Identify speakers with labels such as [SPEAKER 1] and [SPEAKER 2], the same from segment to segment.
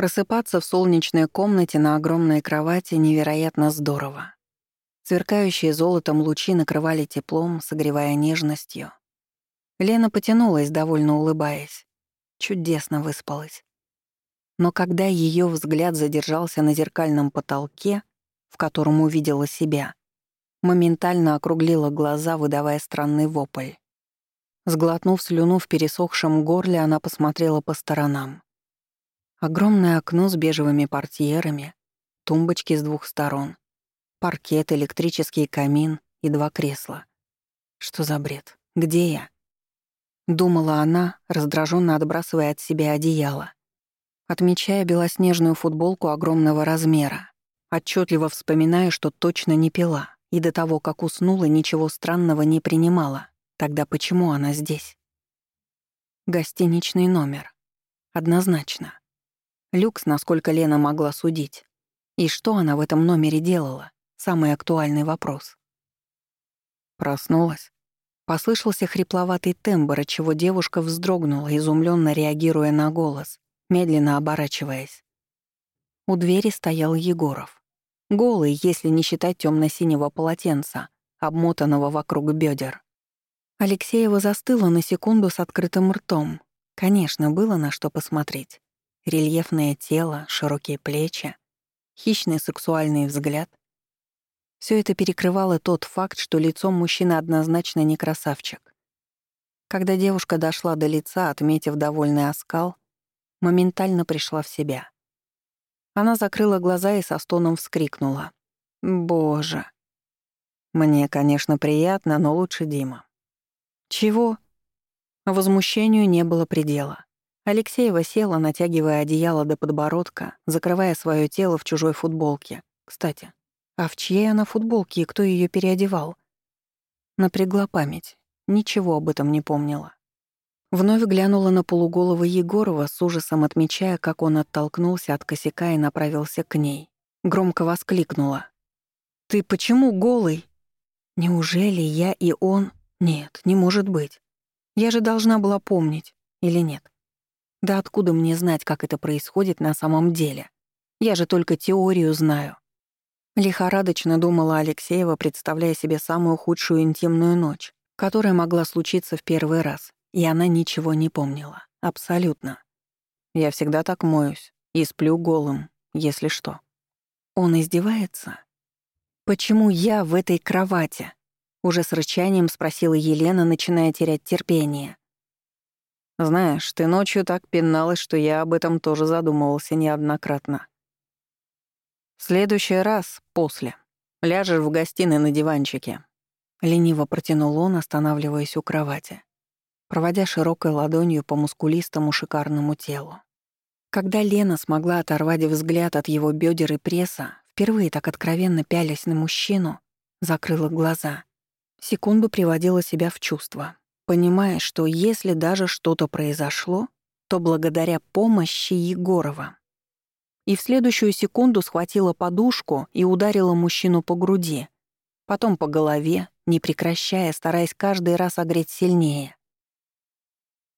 [SPEAKER 1] Просыпаться в солнечной комнате на огромной кровати невероятно здорово. Сверкающие золотом лучи накрывали теплом, согревая нежностью. Лена потянулась, довольно улыбаясь. Чудесно выспалась. Но когда ее взгляд задержался на зеркальном потолке, в котором увидела себя, моментально округлила глаза, выдавая странный вопль. Сглотнув слюну в пересохшем горле, она посмотрела по сторонам. Огромное окно с бежевыми портьерами, тумбочки с двух сторон, паркет, электрический камин и два кресла. Что за бред? Где я? Думала она, раздраженно отбрасывая от себя одеяло. Отмечая белоснежную футболку огромного размера, отчетливо вспоминая, что точно не пила, и до того, как уснула, ничего странного не принимала. Тогда почему она здесь? Гостиничный номер. Однозначно. Люкс, насколько Лена могла судить. И что она в этом номере делала? Самый актуальный вопрос. Проснулась. Послышался хрипловатый тембр, от чего девушка вздрогнула, изумленно реагируя на голос, медленно оборачиваясь. У двери стоял Егоров. Голый, если не считать темно-синего полотенца, обмотанного вокруг бедер. Алексеева застыла на секунду с открытым ртом. Конечно, было на что посмотреть. Рельефное тело, широкие плечи, хищный сексуальный взгляд. Все это перекрывало тот факт, что лицом мужчина однозначно не красавчик. Когда девушка дошла до лица, отметив довольный оскал, моментально пришла в себя. Она закрыла глаза и со стоном вскрикнула. «Боже!» «Мне, конечно, приятно, но лучше Дима». «Чего?» Возмущению не было предела. Алексеева села, натягивая одеяло до подбородка, закрывая свое тело в чужой футболке. Кстати, а в чьей она футболке и кто ее переодевал? Напрягла память. Ничего об этом не помнила. Вновь глянула на полуголого Егорова с ужасом, отмечая, как он оттолкнулся от косяка и направился к ней. Громко воскликнула. «Ты почему голый?» «Неужели я и он?» «Нет, не может быть. Я же должна была помнить. Или нет?» Да откуда мне знать, как это происходит на самом деле? Я же только теорию знаю. Лихорадочно думала Алексеева, представляя себе самую худшую интимную ночь, которая могла случиться в первый раз, и она ничего не помнила. Абсолютно. Я всегда так моюсь и сплю голым, если что. Он издевается? Почему я в этой кровати? Уже с рычанием спросила Елена, начиная терять терпение. Знаешь, ты ночью так пиналась, что я об этом тоже задумывался неоднократно. В следующий раз, после, ляжешь в гостиной на диванчике. Лениво протянул он, останавливаясь у кровати, проводя широкой ладонью по мускулистому шикарному телу. Когда Лена смогла оторвать взгляд от его бедер и пресса, впервые так откровенно пялясь на мужчину, закрыла глаза. Секунду приводила себя в чувство понимая, что если даже что-то произошло, то благодаря помощи Егорова. И в следующую секунду схватила подушку и ударила мужчину по груди, потом по голове, не прекращая, стараясь каждый раз огреть сильнее.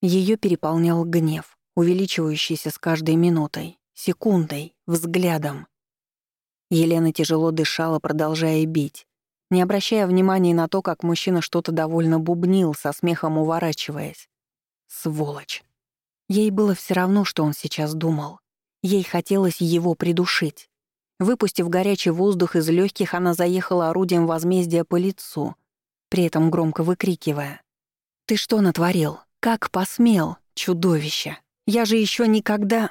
[SPEAKER 1] Ее переполнял гнев, увеличивающийся с каждой минутой, секундой, взглядом. Елена тяжело дышала, продолжая бить, не обращая внимания на то, как мужчина что-то довольно бубнил, со смехом уворачиваясь. Сволочь. Ей было все равно, что он сейчас думал. Ей хотелось его придушить. Выпустив горячий воздух из легких, она заехала орудием возмездия по лицу, при этом громко выкрикивая. «Ты что натворил? Как посмел, чудовище? Я же еще никогда...»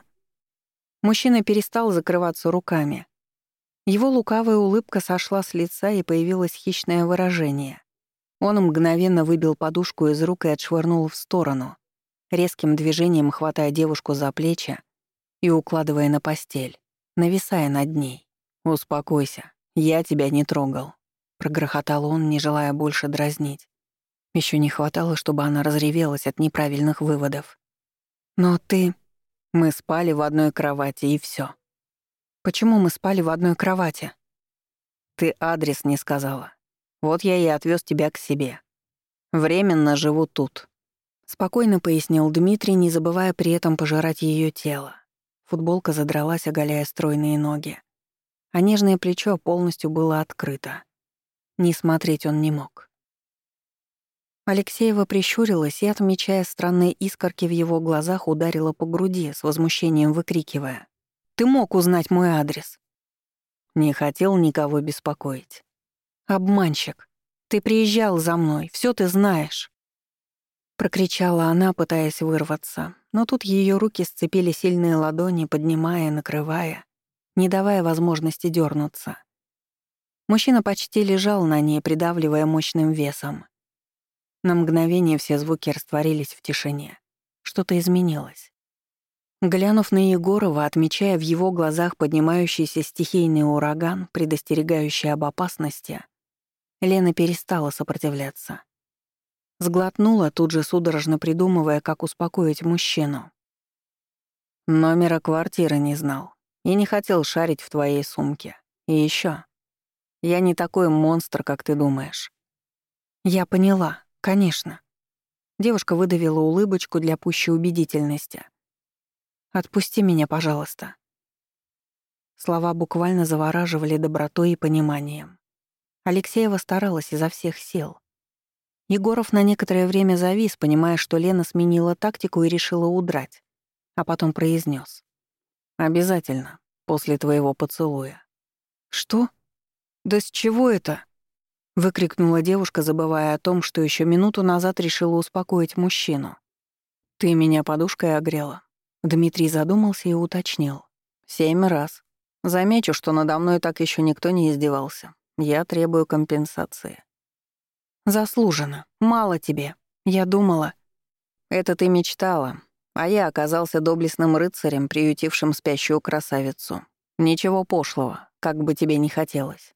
[SPEAKER 1] Мужчина перестал закрываться руками, его лукавая улыбка сошла с лица и появилось хищное выражение. Он мгновенно выбил подушку из рук и отшвырнул в сторону, резким движением хватая девушку за плечи и укладывая на постель, нависая над ней. «Успокойся, я тебя не трогал», — прогрохотал он, не желая больше дразнить. Еще не хватало, чтобы она разревелась от неправильных выводов. «Но ты...» «Мы спали в одной кровати, и все. Почему мы спали в одной кровати? Ты адрес не сказала. Вот я и отвез тебя к себе. Временно живу тут. Спокойно пояснил Дмитрий, не забывая при этом пожирать ее тело. Футболка задралась, оголяя стройные ноги. А нежное плечо полностью было открыто. Не смотреть он не мог. Алексеева прищурилась и, отмечая странные искорки в его глазах, ударила по груди, с возмущением выкрикивая. Ты мог узнать мой адрес?» Не хотел никого беспокоить. «Обманщик, ты приезжал за мной, все ты знаешь!» Прокричала она, пытаясь вырваться, но тут ее руки сцепили сильные ладони, поднимая, накрывая, не давая возможности дернуться. Мужчина почти лежал на ней, придавливая мощным весом. На мгновение все звуки растворились в тишине. Что-то изменилось. Глянув на Егорова, отмечая в его глазах поднимающийся стихийный ураган, предостерегающий об опасности, Лена перестала сопротивляться. Сглотнула, тут же судорожно придумывая, как успокоить мужчину. «Номера квартиры не знал и не хотел шарить в твоей сумке. И еще, Я не такой монстр, как ты думаешь». «Я поняла, конечно». Девушка выдавила улыбочку для пущей убедительности. Отпусти меня, пожалуйста». Слова буквально завораживали добротой и пониманием. Алексеева старалась изо всех сил. Егоров на некоторое время завис, понимая, что Лена сменила тактику и решила удрать, а потом произнес: «Обязательно, после твоего поцелуя». «Что? Да с чего это?» — выкрикнула девушка, забывая о том, что еще минуту назад решила успокоить мужчину. «Ты меня подушкой огрела, Дмитрий задумался и уточнил. «Семь раз. Замечу, что надо мной так еще никто не издевался. Я требую компенсации». «Заслуженно. Мало тебе. Я думала...» «Это ты мечтала, а я оказался доблестным рыцарем, приютившим спящую красавицу. Ничего пошлого, как бы тебе не хотелось.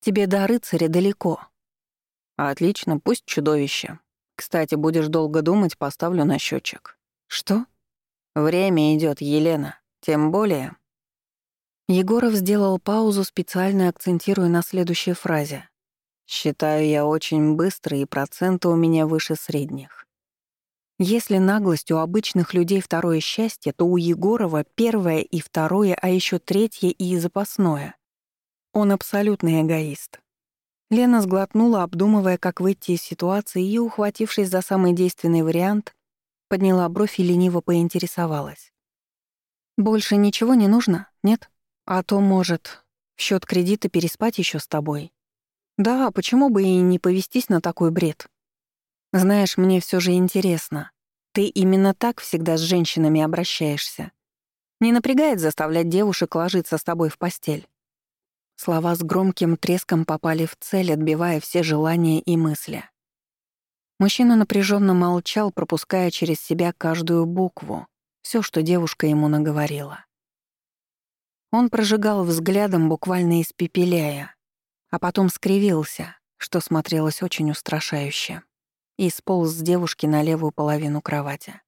[SPEAKER 1] Тебе до рыцаря далеко». «Отлично, пусть чудовище. Кстати, будешь долго думать, поставлю на счетчик. «Что?» Время идет, Елена. Тем более...» Егоров сделал паузу, специально акцентируя на следующей фразе. «Считаю я очень быстро, и проценты у меня выше средних». Если наглость у обычных людей второе счастье, то у Егорова первое и второе, а еще третье и запасное. Он абсолютный эгоист. Лена сглотнула, обдумывая, как выйти из ситуации, и, ухватившись за самый действенный вариант, подняла бровь и лениво поинтересовалась. «Больше ничего не нужно, нет? А то, может, в счет кредита переспать еще с тобой. Да, почему бы и не повестись на такой бред? Знаешь, мне все же интересно. Ты именно так всегда с женщинами обращаешься. Не напрягает заставлять девушек ложиться с тобой в постель?» Слова с громким треском попали в цель, отбивая все желания и мысли. Мужчина напряженно молчал, пропуская через себя каждую букву, все, что девушка ему наговорила. Он прожигал взглядом, буквально испепеляя, а потом скривился, что смотрелось очень устрашающе, и сполз с девушки на левую половину кровати.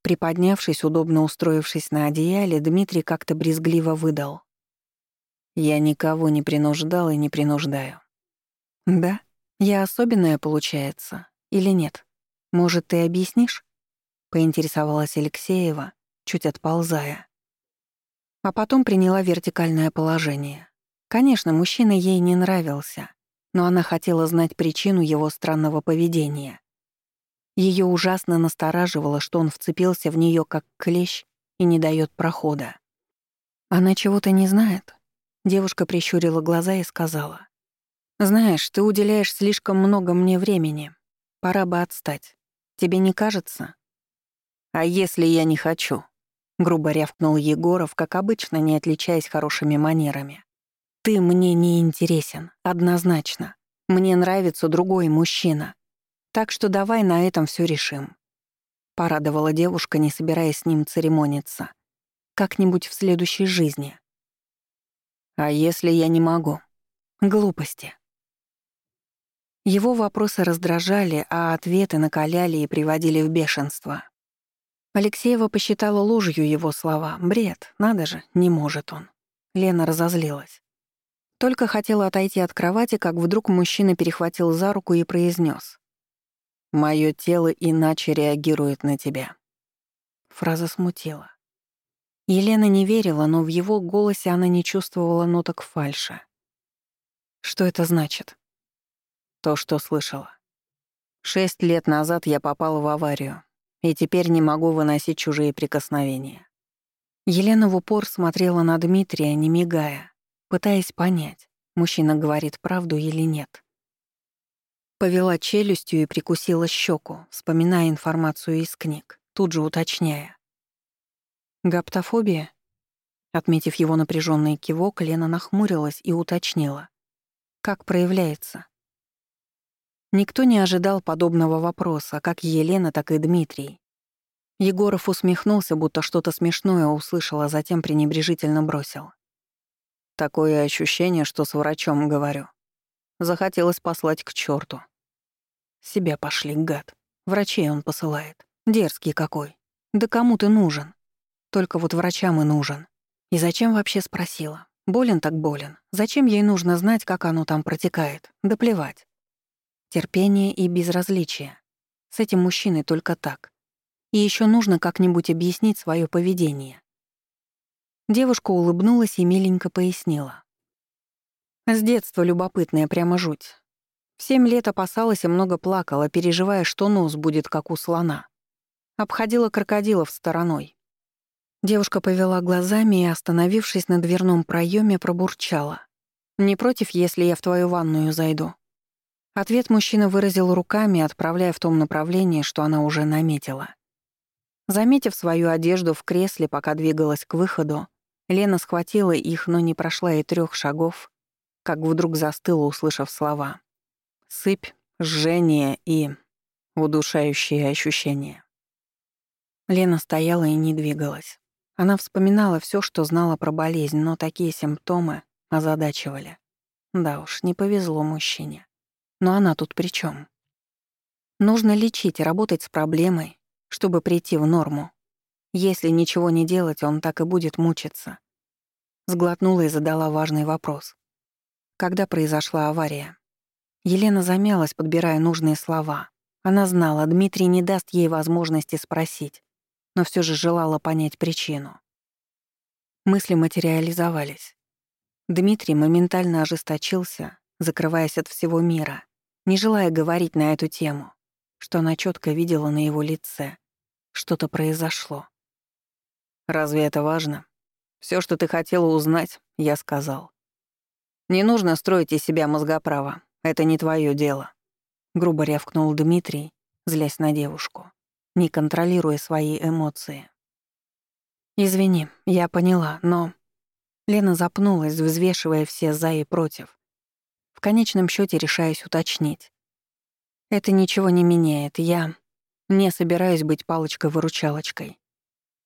[SPEAKER 1] Приподнявшись, удобно устроившись на одеяле, Дмитрий как-то брезгливо выдал. «Я никого не принуждал и не принуждаю». «Да? Я особенная, получается?» Или нет? Может, ты объяснишь?» — поинтересовалась Алексеева, чуть отползая. А потом приняла вертикальное положение. Конечно, мужчина ей не нравился, но она хотела знать причину его странного поведения. Ее ужасно настораживало, что он вцепился в нее как клещ и не дает прохода. «Она чего-то не знает?» Девушка прищурила глаза и сказала. «Знаешь, ты уделяешь слишком много мне времени. Пора бы отстать. Тебе не кажется? А если я не хочу? Грубо рявкнул Егоров, как обычно, не отличаясь хорошими манерами. Ты мне не интересен, однозначно. Мне нравится другой мужчина. Так что давай на этом все решим. Порадовала девушка, не собираясь с ним церемониться. Как-нибудь в следующей жизни. А если я не могу? Глупости. Его вопросы раздражали, а ответы накаляли и приводили в бешенство. Алексеева посчитала ложью его слова. Бред, надо же, не может он. Лена разозлилась. Только хотела отойти от кровати, как вдруг мужчина перехватил за руку и произнес: «Моё тело иначе реагирует на тебя». Фраза смутила. Елена не верила, но в его голосе она не чувствовала ноток фальша. «Что это значит?» то, что слышала. Шесть лет назад я попала в аварию, и теперь не могу выносить чужие прикосновения. Елена в упор смотрела на Дмитрия, не мигая, пытаясь понять, мужчина говорит правду или нет. Повела челюстью и прикусила щеку, вспоминая информацию из книг, тут же уточняя. «Гаптофобия?» Отметив его напряженный кивок, Лена нахмурилась и уточнила. «Как проявляется?» Никто не ожидал подобного вопроса, как Елена, так и Дмитрий. Егоров усмехнулся, будто что-то смешное услышал, а затем пренебрежительно бросил. «Такое ощущение, что с врачом говорю. Захотелось послать к черту. Себя пошли, гад. Врачей он посылает. Дерзкий какой. Да кому ты нужен? Только вот врачам и нужен. И зачем вообще спросила? Болен так болен. Зачем ей нужно знать, как оно там протекает? Да плевать терпение и безразличие. С этим мужчиной только так. И еще нужно как-нибудь объяснить свое поведение. Девушка улыбнулась и миленько пояснила. С детства любопытная, прямо жуть. В семь лет опасалась и много плакала, переживая, что нос будет как у слона. Обходила крокодилов стороной. Девушка повела глазами и, остановившись на дверном проеме, пробурчала. «Не против, если я в твою ванную зайду?» Ответ мужчина выразил руками, отправляя в том направлении, что она уже наметила. Заметив свою одежду в кресле, пока двигалась к выходу, Лена схватила их, но не прошла и трех шагов, как вдруг застыла, услышав слова. «Сыпь, жжение и удушающие ощущения». Лена стояла и не двигалась. Она вспоминала все, что знала про болезнь, но такие симптомы озадачивали. Да уж, не повезло мужчине. Но она тут при чем? Нужно лечить, и работать с проблемой, чтобы прийти в норму. Если ничего не делать, он так и будет мучиться. Сглотнула и задала важный вопрос. Когда произошла авария? Елена замялась, подбирая нужные слова. Она знала, Дмитрий не даст ей возможности спросить, но все же желала понять причину. Мысли материализовались. Дмитрий моментально ожесточился, закрываясь от всего мира не желая говорить на эту тему, что она четко видела на его лице. Что-то произошло. «Разве это важно? Все, что ты хотела узнать, я сказал. Не нужно строить из себя мозгоправа, это не твое дело», — грубо рявкнул Дмитрий, злясь на девушку, не контролируя свои эмоции. «Извини, я поняла, но...» Лена запнулась, взвешивая все «за» и «против», конечном счете решаясь уточнить. Это ничего не меняет, я не собираюсь быть палочкой-выручалочкой.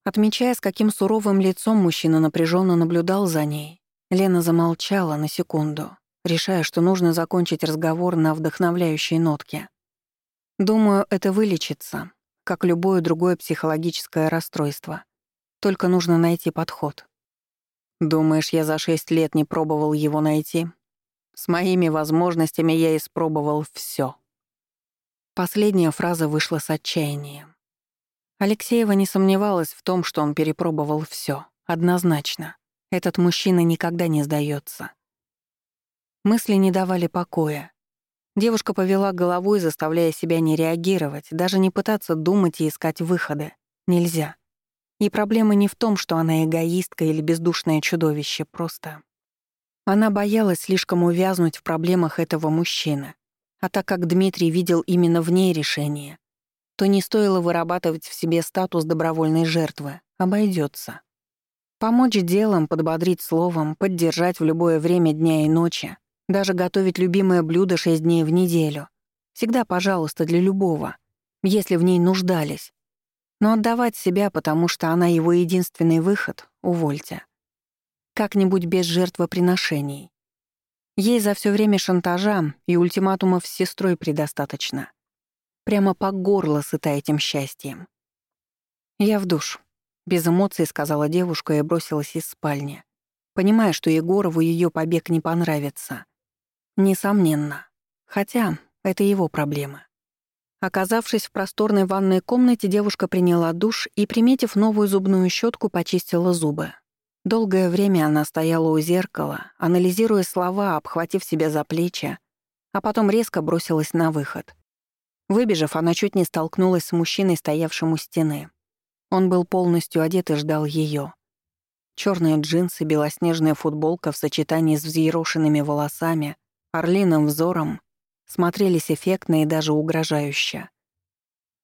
[SPEAKER 1] Отмечая, с каким суровым лицом мужчина напряженно наблюдал за ней, Лена замолчала на секунду, решая, что нужно закончить разговор на вдохновляющей нотке. Думаю, это вылечится, как любое другое психологическое расстройство. Только нужно найти подход. «Думаешь, я за шесть лет не пробовал его найти?» С моими возможностями я испробовал все. Последняя фраза вышла с отчаянием. Алексеева не сомневалась в том, что он перепробовал все. Однозначно. Этот мужчина никогда не сдается. Мысли не давали покоя. Девушка повела головой, заставляя себя не реагировать, даже не пытаться думать и искать выходы. Нельзя. И проблема не в том, что она эгоистка или бездушное чудовище, просто Она боялась слишком увязнуть в проблемах этого мужчины. А так как Дмитрий видел именно в ней решение, то не стоило вырабатывать в себе статус добровольной жертвы. Обойдется. Помочь делом, подбодрить словом, поддержать в любое время дня и ночи, даже готовить любимое блюдо шесть дней в неделю. Всегда пожалуйста для любого, если в ней нуждались. Но отдавать себя, потому что она его единственный выход, увольте как-нибудь без жертвоприношений. Ей за все время шантажа и ультиматумов с сестрой предостаточно. Прямо по горло сыта этим счастьем. «Я в душ», — без эмоций сказала девушка и бросилась из спальни, понимая, что Егорову ее побег не понравится. Несомненно. Хотя это его проблема. Оказавшись в просторной ванной комнате, девушка приняла душ и, приметив новую зубную щетку, почистила зубы. Долгое время она стояла у зеркала, анализируя слова, обхватив себя за плечи, а потом резко бросилась на выход. Выбежав, она чуть не столкнулась с мужчиной, стоявшим у стены. Он был полностью одет и ждал ее. Черные джинсы, белоснежная футболка в сочетании с взъерошенными волосами, орлиным взором смотрелись эффектно и даже угрожающе.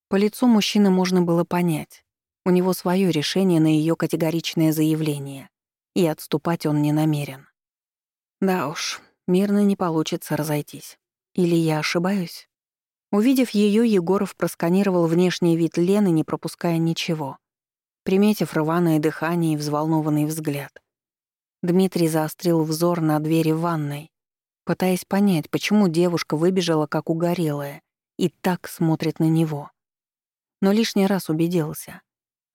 [SPEAKER 1] По лицу мужчины можно было понять. У него свое решение на ее категоричное заявление и отступать он не намерен. Да уж, мирно не получится разойтись. Или я ошибаюсь? Увидев ее, Егоров просканировал внешний вид Лены, не пропуская ничего. Приметив рваное дыхание и взволнованный взгляд. Дмитрий заострил взор на двери ванной, пытаясь понять, почему девушка выбежала как угорелая и так смотрит на него. Но лишний раз убедился.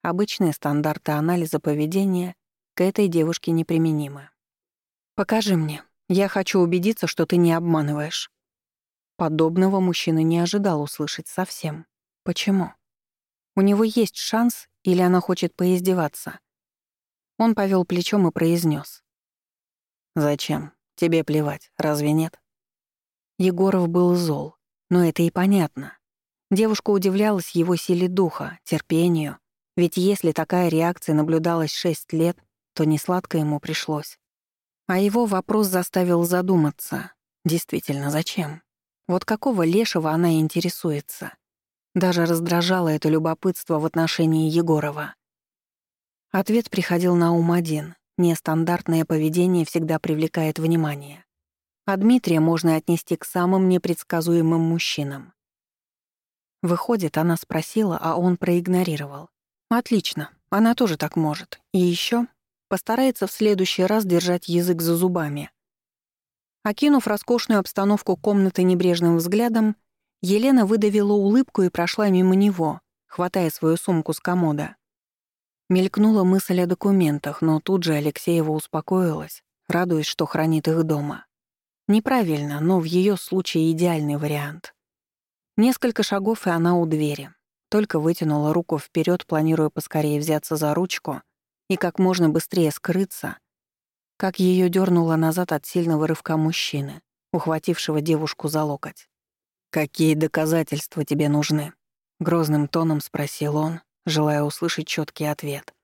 [SPEAKER 1] Обычные стандарты анализа поведения к этой девушке неприменимы. «Покажи мне. Я хочу убедиться, что ты не обманываешь». Подобного мужчина не ожидал услышать совсем. Почему? У него есть шанс или она хочет поиздеваться? Он повел плечом и произнес: «Зачем? Тебе плевать, разве нет?» Егоров был зол, но это и понятно. Девушка удивлялась его силе духа, терпению. Ведь если такая реакция наблюдалась шесть лет, то несладко ему пришлось. А его вопрос заставил задуматься. Действительно, зачем? Вот какого лешего она интересуется? Даже раздражало это любопытство в отношении Егорова. Ответ приходил на ум один. Нестандартное поведение всегда привлекает внимание. А Дмитрия можно отнести к самым непредсказуемым мужчинам. Выходит, она спросила, а он проигнорировал. «Отлично, она тоже так может. И еще постарается в следующий раз держать язык за зубами. Окинув роскошную обстановку комнаты небрежным взглядом, Елена выдавила улыбку и прошла мимо него, хватая свою сумку с комода. Мелькнула мысль о документах, но тут же Алексеева успокоилась, радуясь, что хранит их дома. Неправильно, но в ее случае идеальный вариант. Несколько шагов, и она у двери. Только вытянула руку вперед, планируя поскорее взяться за ручку, и как можно быстрее скрыться, как ее дернуло назад от сильного рывка мужчины, ухватившего девушку за локоть. «Какие доказательства тебе нужны?» — грозным тоном спросил он, желая услышать четкий ответ.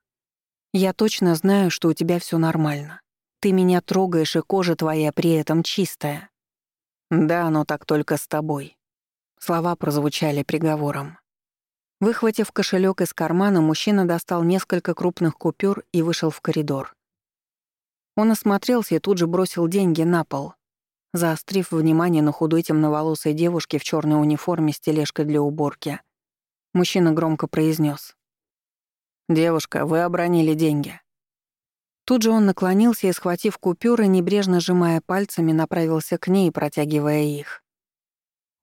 [SPEAKER 1] «Я точно знаю, что у тебя все нормально. Ты меня трогаешь, и кожа твоя при этом чистая». «Да, но так только с тобой». Слова прозвучали приговором. Выхватив кошелек из кармана, мужчина достал несколько крупных купюр и вышел в коридор. Он осмотрелся и тут же бросил деньги на пол, заострив внимание на худой темноволосой девушке в черной униформе с тележкой для уборки. Мужчина громко произнес: «Девушка, вы обронили деньги». Тут же он наклонился и, схватив купюры, небрежно сжимая пальцами, направился к ней, протягивая их.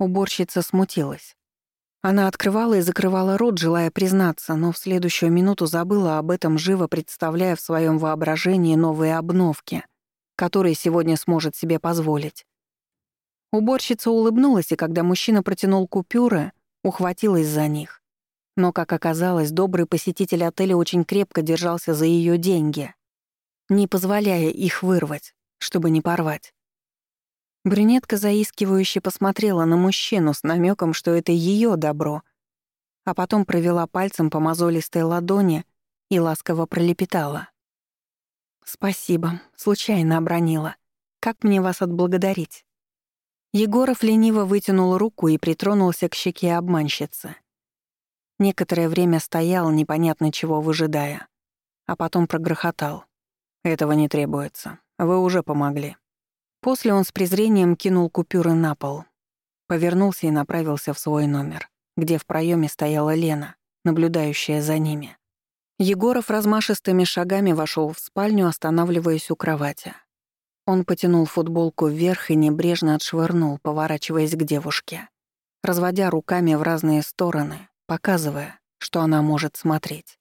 [SPEAKER 1] Уборщица смутилась. Она открывала и закрывала рот, желая признаться, но в следующую минуту забыла об этом, живо представляя в своем воображении новые обновки, которые сегодня сможет себе позволить. Уборщица улыбнулась, и когда мужчина протянул купюры, ухватилась за них. Но, как оказалось, добрый посетитель отеля очень крепко держался за ее деньги, не позволяя их вырвать, чтобы не порвать. Брюнетка заискивающе посмотрела на мужчину с намеком, что это ее добро, а потом провела пальцем по мозолистой ладони и ласково пролепетала. «Спасибо, случайно обронила. Как мне вас отблагодарить?» Егоров лениво вытянул руку и притронулся к щеке обманщицы. Некоторое время стоял, непонятно чего выжидая, а потом прогрохотал. «Этого не требуется. Вы уже помогли». После он с презрением кинул купюры на пол, повернулся и направился в свой номер, где в проеме стояла Лена, наблюдающая за ними. Егоров размашистыми шагами вошел в спальню, останавливаясь у кровати. Он потянул футболку вверх и небрежно отшвырнул, поворачиваясь к девушке, разводя руками в разные стороны, показывая, что она может смотреть.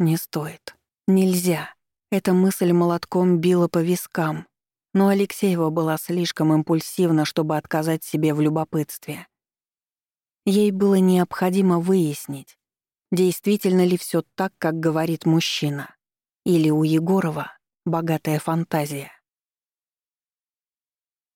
[SPEAKER 1] Не стоит. Нельзя. Эта мысль молотком била по вискам, но Алексеева была слишком импульсивна, чтобы отказать себе в любопытстве. Ей было необходимо выяснить, действительно ли все так, как говорит мужчина, или у Егорова богатая фантазия.